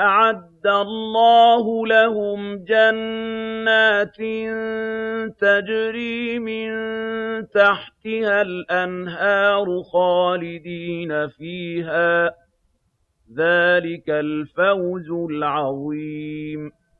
أَعَدَّ اللَّهُ لَهُمْ جَنَّاتٍ تَجْرِي مِن تَحْتِهَا الْأَنْهَارُ خَالِدِينَ فِيهَا ۚ. ذَٰلِكَ الْفَوْزُ الْعَظِيمُ.